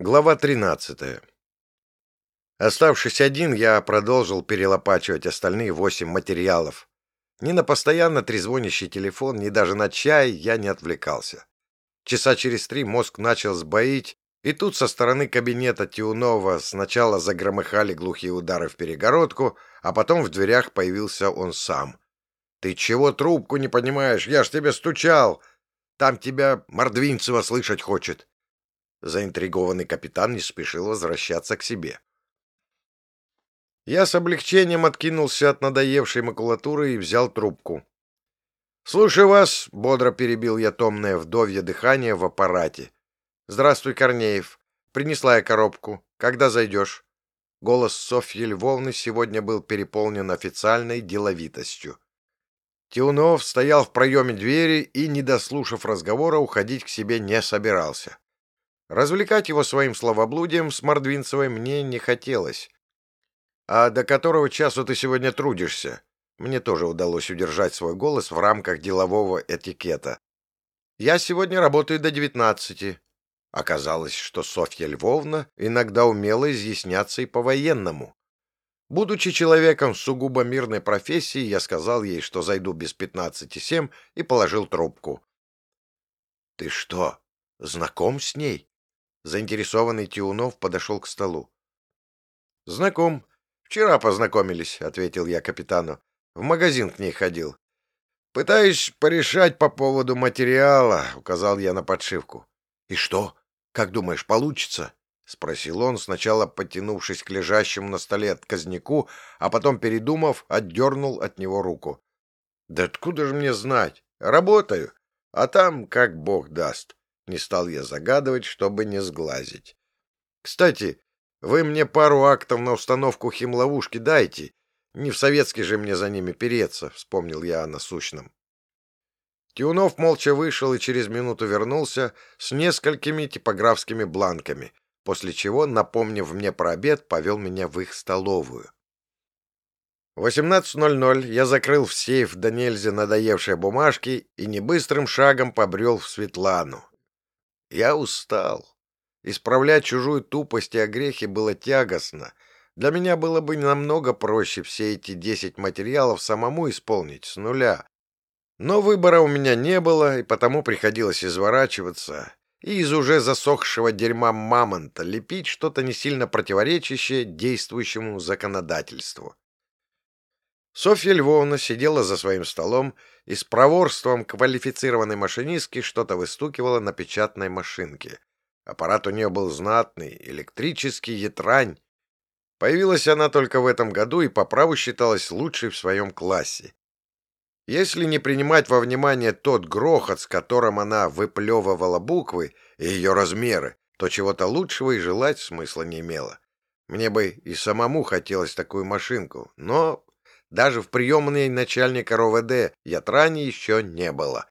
Глава 13. Оставшись один, я продолжил перелопачивать остальные восемь материалов. Ни на постоянно трезвонящий телефон, ни даже на чай я не отвлекался. Часа через три мозг начал сбоить, и тут со стороны кабинета Тиунова сначала загромыхали глухие удары в перегородку, а потом в дверях появился он сам. «Ты чего трубку не понимаешь? Я ж тебе стучал! Там тебя Мордвинцева слышать хочет!» Заинтригованный капитан не спешил возвращаться к себе. Я с облегчением откинулся от надоевшей макулатуры и взял трубку. «Слушаю вас», — бодро перебил я томное вдовье дыхание в аппарате. «Здравствуй, Корнеев. Принесла я коробку. Когда зайдешь?» Голос Софьи Львовны сегодня был переполнен официальной деловитостью. Тиунов стоял в проеме двери и, не дослушав разговора, уходить к себе не собирался. Развлекать его своим словоблудием с Мордвинцевой мне не хотелось. «А до которого часу ты сегодня трудишься?» Мне тоже удалось удержать свой голос в рамках делового этикета. «Я сегодня работаю до девятнадцати». Оказалось, что Софья Львовна иногда умела изъясняться и по-военному. Будучи человеком сугубо мирной профессии, я сказал ей, что зайду без пятнадцати семь, и положил трубку. «Ты что, знаком с ней?» Заинтересованный Тиунов подошел к столу. «Знаком. Вчера познакомились», — ответил я капитану. «В магазин к ней ходил». «Пытаюсь порешать по поводу материала», — указал я на подшивку. «И что? Как думаешь, получится?» — спросил он, сначала потянувшись к лежащему на столе отказнику, а потом, передумав, отдернул от него руку. «Да откуда же мне знать? Работаю, а там как бог даст». Не стал я загадывать, чтобы не сглазить. Кстати, вы мне пару актов на установку химловушки дайте. Не в советский же мне за ними переться, вспомнил я о насущном. Тюнов молча вышел и через минуту вернулся с несколькими типографскими бланками, после чего, напомнив мне про обед, повел меня в их столовую. В 18.00 я закрыл в сейф до нельзя надоевшие бумажки и небыстрым шагом побрел в Светлану, я устал. Исправлять чужую тупость и огрехи было тягостно. Для меня было бы намного проще все эти десять материалов самому исполнить с нуля. Но выбора у меня не было, и потому приходилось изворачиваться и из уже засохшего дерьма мамонта лепить что-то не сильно противоречащее действующему законодательству. Софья Львовна сидела за своим столом и с проворством квалифицированной машинистки что-то выстукивала на печатной машинке. Аппарат у нее был знатный, электрический ятрань. Появилась она только в этом году и по праву считалась лучшей в своем классе. Если не принимать во внимание тот грохот, с которым она выплевывала буквы и ее размеры, то чего-то лучшего и желать смысла не имело. Мне бы и самому хотелось такую машинку, но даже в приемной начальника РОВД Ятрани еще не было.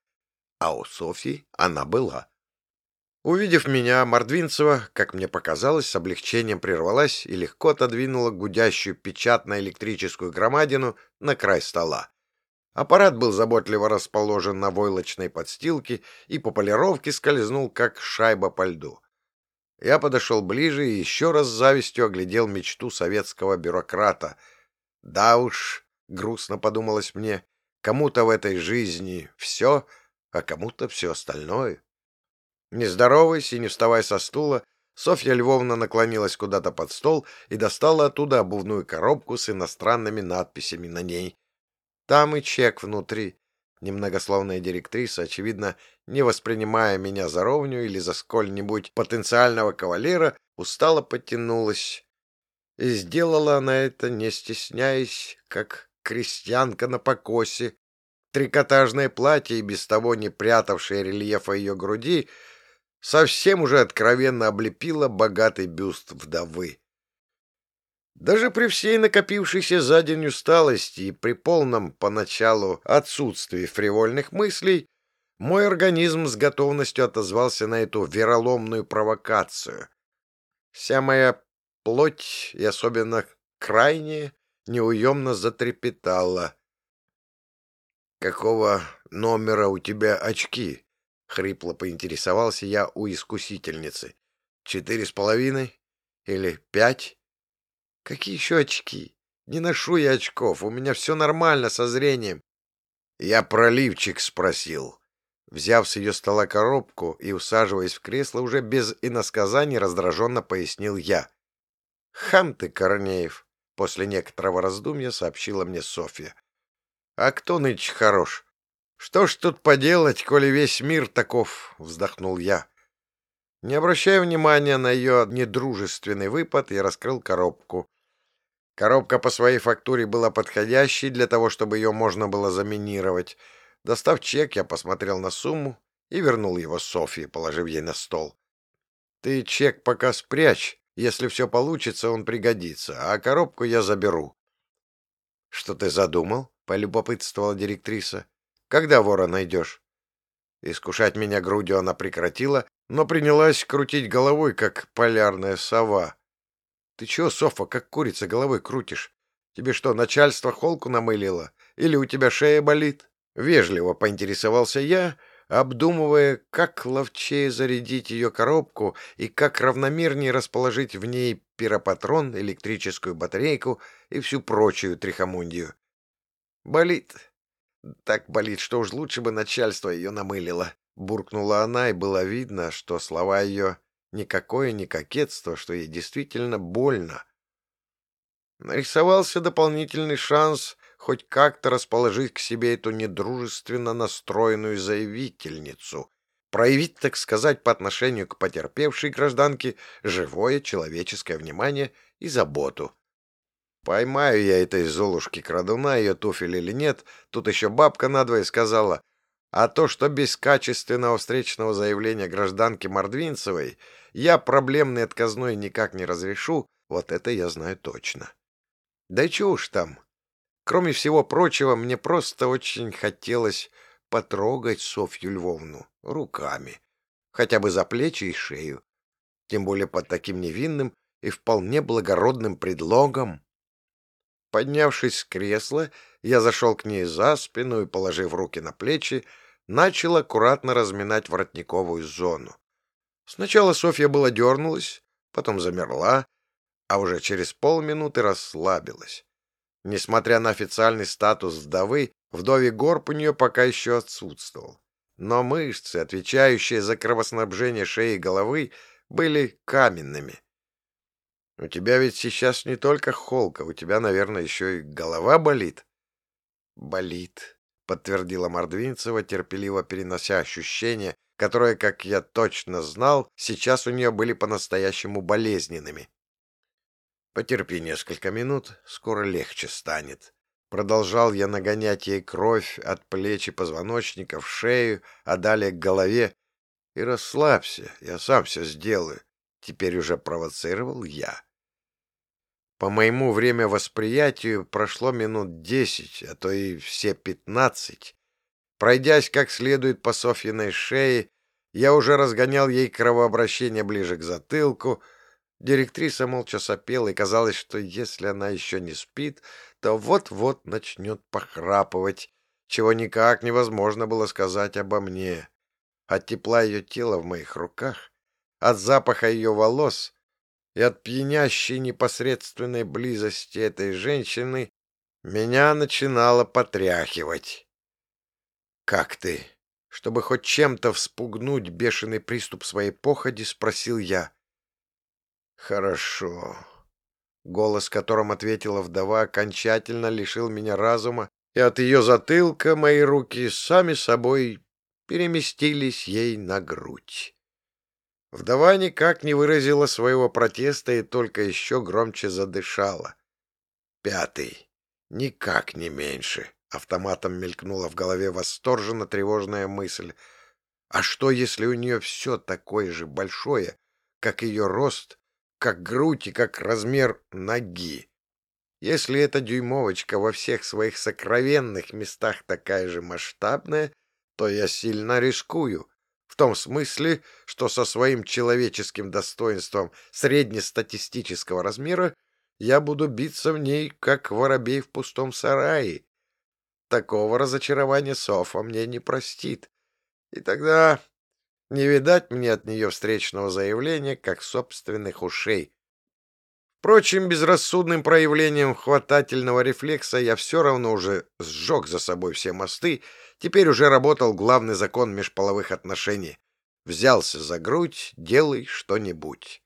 А у Софьи она была. Увидев меня, Мордвинцева, как мне показалось, с облегчением прервалась и легко отодвинула гудящую печатно-электрическую громадину на край стола. Аппарат был заботливо расположен на войлочной подстилке и по полировке скользнул, как шайба по льду. Я подошел ближе и еще раз с завистью оглядел мечту советского бюрократа. Да уж, — грустно подумалось мне. Кому-то в этой жизни все, а кому-то все остальное. Не здороваясь и не вставая со стула, Софья Львовна наклонилась куда-то под стол и достала оттуда обувную коробку с иностранными надписями на ней. Там и чек внутри. Немногословная директриса, очевидно, не воспринимая меня за ровню или за сколь-нибудь потенциального кавалера, устало подтянулась. И сделала она это, не стесняясь, как крестьянка на покосе. Трикотажное платье, и без того не прятавшее рельефа ее груди, совсем уже откровенно облепило богатый бюст вдовы. Даже при всей накопившейся за день усталости и при полном поначалу отсутствии фривольных мыслей, мой организм с готовностью отозвался на эту вероломную провокацию. Вся моя плоть, и особенно крайняя, неуемно затрепетала. «Какого номера у тебя очки?» — хрипло поинтересовался я у искусительницы. Четыре с половиной? Или пять? Какие еще очки? Не ношу я очков, у меня все нормально со зрением. Я проливчик спросил. Взяв с ее стола коробку и усаживаясь в кресло, уже без иносказаний раздраженно пояснил я. «Хам ты, Корнеев!» — после некоторого раздумья сообщила мне Софья. «А кто нынче хорош? Что ж тут поделать, коли весь мир таков?» — вздохнул я. Не обращая внимания на ее недружественный выпад, я раскрыл коробку. Коробка по своей фактуре была подходящей для того, чтобы ее можно было заминировать. Достав чек, я посмотрел на сумму и вернул его Софье, положив ей на стол. «Ты чек пока спрячь. Если все получится, он пригодится, а коробку я заберу». «Что ты задумал?» — полюбопытствовала директриса. «Когда вора найдешь?» Искушать меня грудью она прекратила, но принялась крутить головой, как полярная сова. Ты чего, Софа, как курица головой крутишь? Тебе что, начальство холку намылило? Или у тебя шея болит? Вежливо поинтересовался я, обдумывая, как ловчее зарядить ее коробку и как равномернее расположить в ней пиропатрон, электрическую батарейку и всю прочую трихомундию. Болит. Так болит, что уж лучше бы начальство ее намылило. Буркнула она, и было видно, что слова ее Никакое не кокетство, что ей действительно больно. Нарисовался дополнительный шанс хоть как-то расположить к себе эту недружественно настроенную заявительницу, проявить, так сказать, по отношению к потерпевшей гражданке живое человеческое внимание и заботу. Поймаю я этой Золушки-крадуна, ее туфель или нет, тут еще бабка надвое сказала, а то, что без качественного встречного заявления гражданки Мордвинцевой я проблемный отказной никак не разрешу, вот это я знаю точно. Да и чего уж там. Кроме всего прочего, мне просто очень хотелось потрогать Софью Львовну руками, хотя бы за плечи и шею, тем более под таким невинным и вполне благородным предлогом. Поднявшись с кресла, я зашел к ней за спину и, положив руки на плечи, начал аккуратно разминать воротниковую зону. Сначала Софья была дернулась, потом замерла, а уже через полминуты расслабилась. Несмотря на официальный статус вдовы, вдове горб у нее пока еще отсутствовал. Но мышцы, отвечающие за кровоснабжение шеи и головы, были каменными. У тебя ведь сейчас не только холка, у тебя, наверное, еще и голова болит. Болит, подтвердила Мордвинцева, терпеливо перенося ощущения, которые, как я точно знал, сейчас у нее были по-настоящему болезненными. Потерпи несколько минут, скоро легче станет. Продолжал я нагонять ей кровь от плеч и позвоночника в шею, а далее к голове. И расслабься, я сам все сделаю. Теперь уже провоцировал я. По моему время восприятию прошло минут десять, а то и все пятнадцать. Пройдясь как следует по Софьиной шее, я уже разгонял ей кровообращение ближе к затылку. Директриса молча сопела, и казалось, что если она еще не спит, то вот-вот начнет похрапывать, чего никак невозможно было сказать обо мне. От тепла ее тела в моих руках, от запаха ее волос — и от пьянящей непосредственной близости этой женщины меня начинало потряхивать. «Как ты?» Чтобы хоть чем-то вспугнуть бешеный приступ своей походи, спросил я. «Хорошо». Голос, которым ответила вдова, окончательно лишил меня разума, и от ее затылка мои руки сами собой переместились ей на грудь. Вдова никак не выразила своего протеста и только еще громче задышала. Пятый. Никак не меньше. Автоматом мелькнула в голове восторженно тревожная мысль. А что, если у нее все такое же большое, как ее рост, как грудь и как размер ноги? Если эта дюймовочка во всех своих сокровенных местах такая же масштабная, то я сильно рискую. В том смысле, что со своим человеческим достоинством среднестатистического размера я буду биться в ней, как воробей в пустом сарае. Такого разочарования Софа мне не простит. И тогда Не видать мне от нее встречного заявления, как собственных ушей. Впрочем, безрассудным проявлением хватательного рефлекса я все равно уже сжег за собой все мосты, теперь уже работал главный закон межполовых отношений. Взялся за грудь, делай что-нибудь.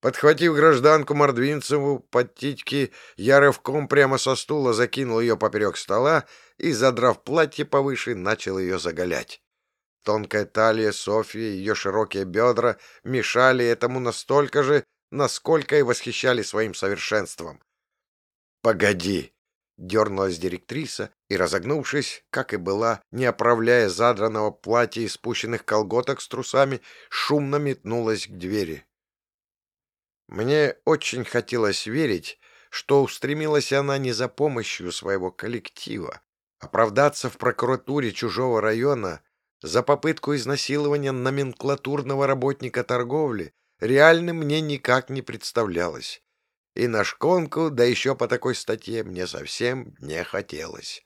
Подхватив гражданку Мордвинцеву под титьки, я рывком прямо со стула закинул ее поперек стола и, задрав платье повыше, начал ее заголять. Тонкая талия Софьи, ее широкие бедра мешали этому настолько же, насколько и восхищали своим совершенством. «Погоди!» — дернулась директриса и, разогнувшись, как и была, не оправляя задранного платья и спущенных колготок с трусами, шумно метнулась к двери. Мне очень хотелось верить, что устремилась она не за помощью своего коллектива. Оправдаться в прокуратуре чужого района за попытку изнасилования номенклатурного работника торговли реально мне никак не представлялось. И на шконку, да еще по такой статье, мне совсем не хотелось.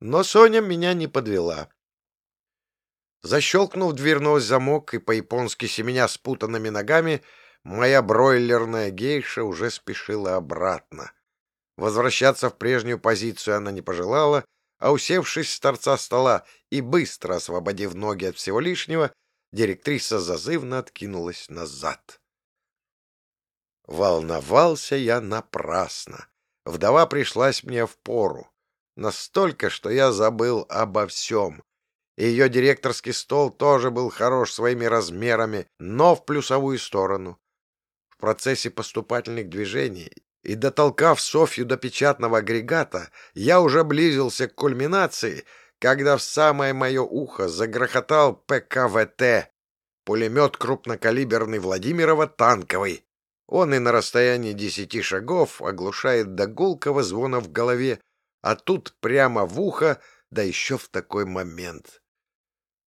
Но Соня меня не подвела. Защелкнув дверной замок и по-японски семеня спутанными ногами, моя бройлерная гейша уже спешила обратно. Возвращаться в прежнюю позицию она не пожелала, а усевшись с торца стола и быстро освободив ноги от всего лишнего, директриса зазывно откинулась назад. Волновался я напрасно. Вдова пришлась мне в пору. Настолько, что я забыл обо всем. Ее директорский стол тоже был хорош своими размерами, но в плюсовую сторону. В процессе поступательных движений и дотолкав Софью до печатного агрегата, я уже близился к кульминации, когда в самое мое ухо загрохотал ПКВТ, пулемет крупнокалиберный Владимирова танковый. Он и на расстоянии десяти шагов оглушает до гулкого звона в голове, а тут прямо в ухо, да еще в такой момент.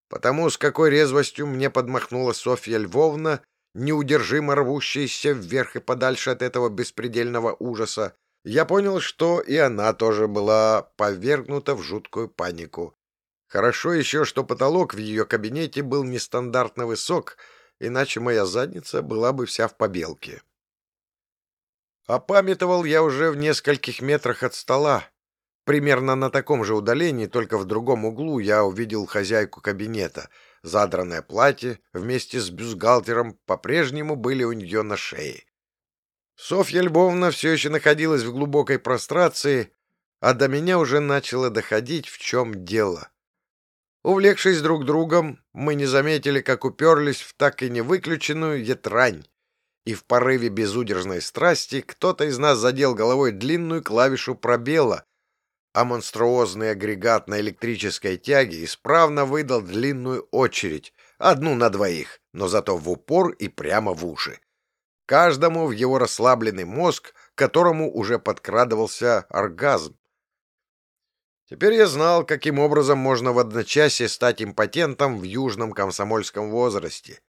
Потому с какой резвостью мне подмахнула Софья Львовна, неудержимо рвущаяся вверх и подальше от этого беспредельного ужаса, я понял, что и она тоже была повергнута в жуткую панику. Хорошо еще, что потолок в ее кабинете был нестандартно высок, иначе моя задница была бы вся в побелке. Опамятовал я уже в нескольких метрах от стола. Примерно на таком же удалении, только в другом углу, я увидел хозяйку кабинета — Задранное платье вместе с бюстгальтером по-прежнему были у нее на шее. Софья Львовна все еще находилась в глубокой прострации, а до меня уже начало доходить, в чем дело. Увлекшись друг другом, мы не заметили, как уперлись в так и не выключенную ятрань, и в порыве безудержной страсти кто-то из нас задел головой длинную клавишу пробела, а монструозный агрегат на электрической тяге исправно выдал длинную очередь, одну на двоих, но зато в упор и прямо в уши. Каждому в его расслабленный мозг, которому уже подкрадывался оргазм. Теперь я знал, каким образом можно в одночасье стать импотентом в южном комсомольском возрасте.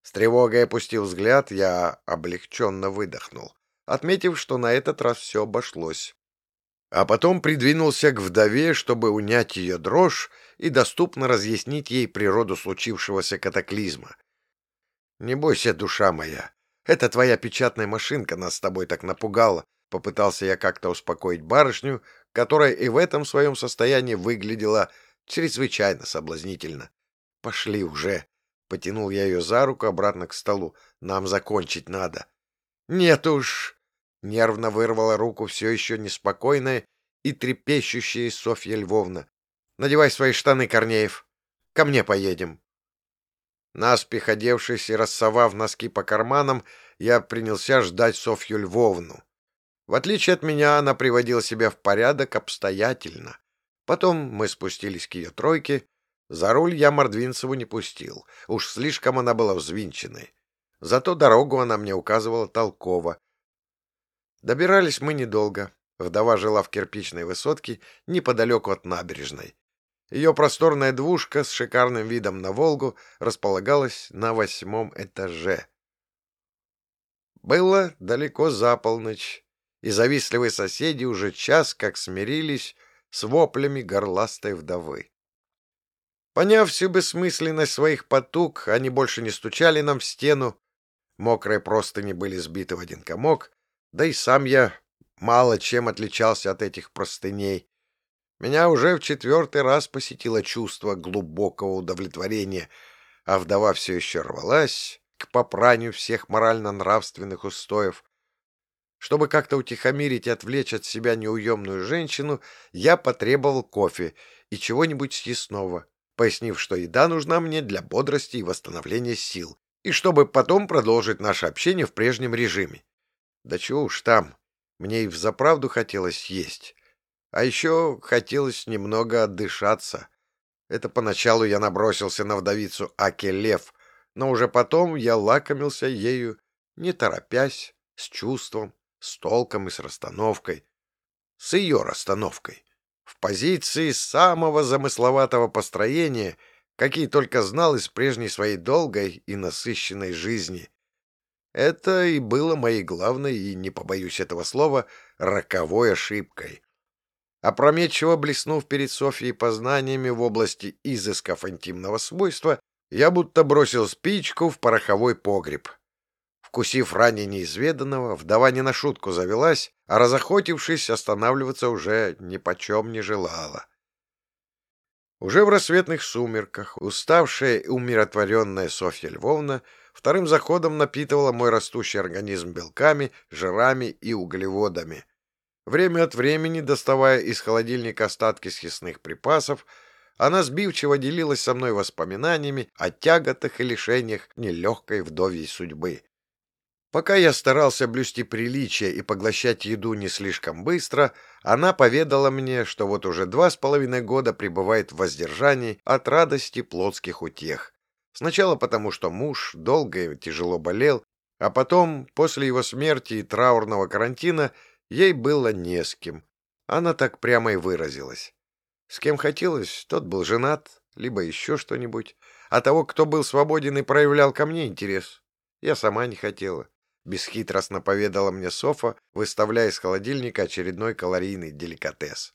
С тревогой опустив взгляд, я облегченно выдохнул, отметив, что на этот раз все обошлось а потом придвинулся к вдове, чтобы унять ее дрожь и доступно разъяснить ей природу случившегося катаклизма. «Не бойся, душа моя, это твоя печатная машинка нас с тобой так напугала», попытался я как-то успокоить барышню, которая и в этом своем состоянии выглядела чрезвычайно соблазнительно. «Пошли уже!» — потянул я ее за руку обратно к столу. «Нам закончить надо». «Нет уж!» Нервно вырвала руку все еще неспокойная и трепещущая Софья Львовна. «Надевай свои штаны, Корнеев. Ко мне поедем». Наспех одевшись и рассовав носки по карманам, я принялся ждать Софью Львовну. В отличие от меня, она приводила себя в порядок обстоятельно. Потом мы спустились к ее тройке. За руль я Мордвинцеву не пустил. Уж слишком она была взвинченной. Зато дорогу она мне указывала толково, Добирались мы недолго. Вдова жила в кирпичной высотке неподалеку от набережной. Ее просторная двушка с шикарным видом на Волгу располагалась на восьмом этаже. Было далеко за полночь, и завистливые соседи уже час как смирились с воплями горластой вдовы. Поняв всю бессмысленность своих потуг, они больше не стучали нам в стену. Мокрые простыни были сбиты в один комок, да и сам я мало чем отличался от этих простыней. Меня уже в четвертый раз посетило чувство глубокого удовлетворения, а вдова все еще рвалась к попранию всех морально-нравственных устоев. Чтобы как-то утихомирить и отвлечь от себя неуемную женщину, я потребовал кофе и чего-нибудь съестного пояснив, что еда нужна мне для бодрости и восстановления сил, и чтобы потом продолжить наше общение в прежнем режиме. Да чего уж там, мне и взаправду хотелось есть. А еще хотелось немного отдышаться. Это поначалу я набросился на вдовицу Аки-Лев, но уже потом я лакомился ею, не торопясь, с чувством, с толком и с расстановкой. С ее расстановкой в позиции самого замысловатого построения, какие только знал из прежней своей долгой и насыщенной жизни. Это и было моей главной, и не побоюсь этого слова, роковой ошибкой. Опрометчиво блеснув перед Софьей познаниями в области изысков интимного свойства, я будто бросил спичку в пороховой погреб — Вкусив ранее неизведанного, вдова не на шутку завелась, а разохотившись, останавливаться уже ни почем не желала. Уже в рассветных сумерках уставшая и умиротворенная Софья Львовна вторым заходом напитывала мой растущий организм белками, жирами и углеводами. Время от времени, доставая из холодильника остатки съестных припасов, она сбивчиво делилась со мной воспоминаниями о тяготах и лишениях нелегкой вдовьей судьбы. Пока я старался блюсти приличие и поглощать еду не слишком быстро, она поведала мне, что вот уже два с половиной года пребывает в воздержании от радости плотских утех. Сначала потому, что муж долго и тяжело болел, а потом, после его смерти и траурного карантина, ей было не с кем. Она так прямо и выразилась. С кем хотелось, тот был женат, либо еще что-нибудь. А того, кто был свободен и проявлял ко мне интерес, я сама не хотела. — бесхитростно поведала мне Софа, выставляя из холодильника очередной калорийный деликатес.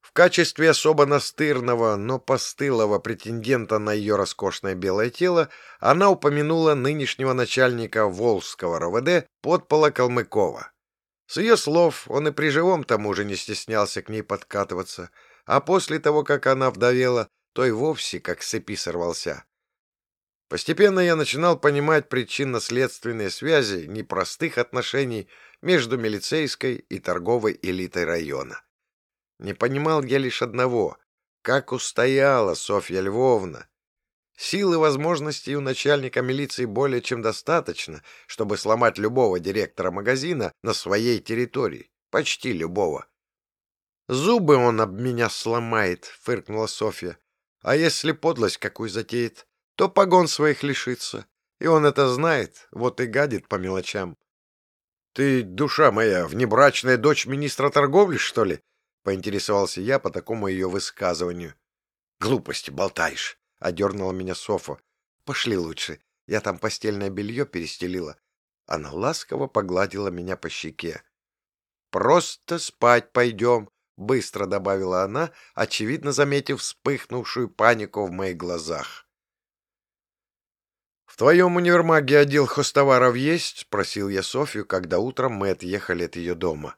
В качестве особо настырного, но постылого претендента на ее роскошное белое тело она упомянула нынешнего начальника Волжского РОВД подпола Калмыкова. С ее слов он и при живом тому же не стеснялся к ней подкатываться, а после того, как она вдовела, то и вовсе как цепи сорвался. Постепенно я начинал понимать причинно-следственные связи непростых отношений между милицейской и торговой элитой района. Не понимал я лишь одного — как устояла Софья Львовна. Силы и возможностей у начальника милиции более чем достаточно, чтобы сломать любого директора магазина на своей территории, почти любого. «Зубы он об меня сломает», — фыркнула Софья. «А если подлость какую затеет?» то погон своих лишится. И он это знает, вот и гадит по мелочам. — Ты, душа моя, внебрачная дочь министра торговли, что ли? — поинтересовался я по такому ее высказыванию. — Глупости болтаешь, — одернула меня Софа. — Пошли лучше, я там постельное белье перестелила. Она ласково погладила меня по щеке. — Просто спать пойдем, — быстро добавила она, очевидно заметив вспыхнувшую панику в моих глазах. «В твоем универмаге отдел хостоваров есть?» — спросил я Софью, когда утром мы отъехали от ее дома.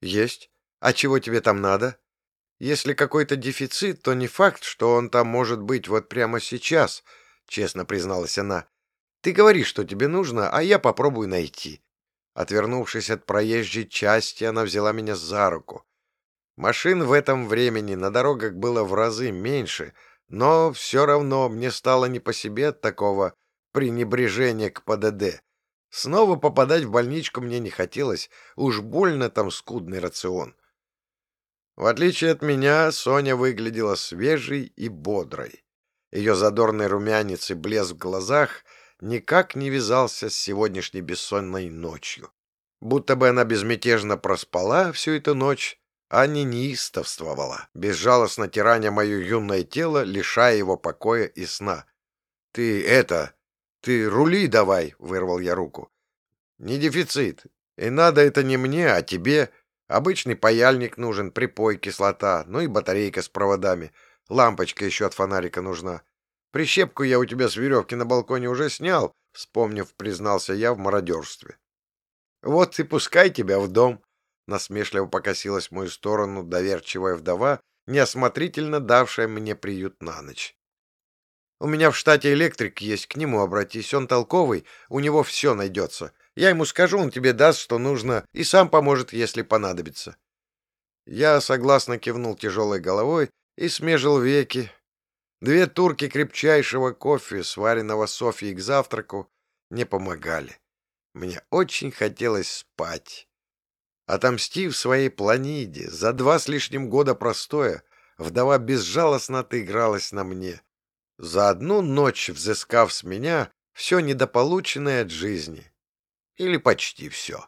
«Есть. А чего тебе там надо?» «Если какой-то дефицит, то не факт, что он там может быть вот прямо сейчас», — честно призналась она. «Ты говори, что тебе нужно, а я попробую найти». Отвернувшись от проезжей части, она взяла меня за руку. Машин в этом времени на дорогах было в разы меньше, но все равно мне стало не по себе от такого пренебрежение к ПДД. Снова попадать в больничку мне не хотелось, уж больно там скудный рацион. В отличие от меня, Соня выглядела свежей и бодрой. Ее задорный румянец и блеск в глазах никак не вязался с сегодняшней бессонной ночью. Будто бы она безмятежно проспала всю эту ночь, а не неистовствовала, безжалостно тираня мое юное тело, лишая его покоя и сна. — Ты это... «Ты рули давай!» — вырвал я руку. «Не дефицит. И надо это не мне, а тебе. Обычный паяльник нужен, припой, кислота, ну и батарейка с проводами. Лампочка еще от фонарика нужна. Прищепку я у тебя с веревки на балконе уже снял, вспомнив, признался я в мародерстве. Вот и пускай тебя в дом. Насмешливо покосилась в мою сторону доверчивая вдова, неосмотрительно давшая мне приют на ночь. У меня в штате электрик есть, к нему обратись, он толковый, у него все найдется. Я ему скажу, он тебе даст, что нужно, и сам поможет, если понадобится. Я согласно кивнул тяжелой головой и смежил веки, Две турки крепчайшего кофе, сваренного Софьей к завтраку, не помогали. Мне очень хотелось спать. Отомстив своей планиде за два с лишним года простоя, вдова безжалостно отыгралась на мне. За одну ночь взыскав с меня все недополученное от жизни. Или почти все.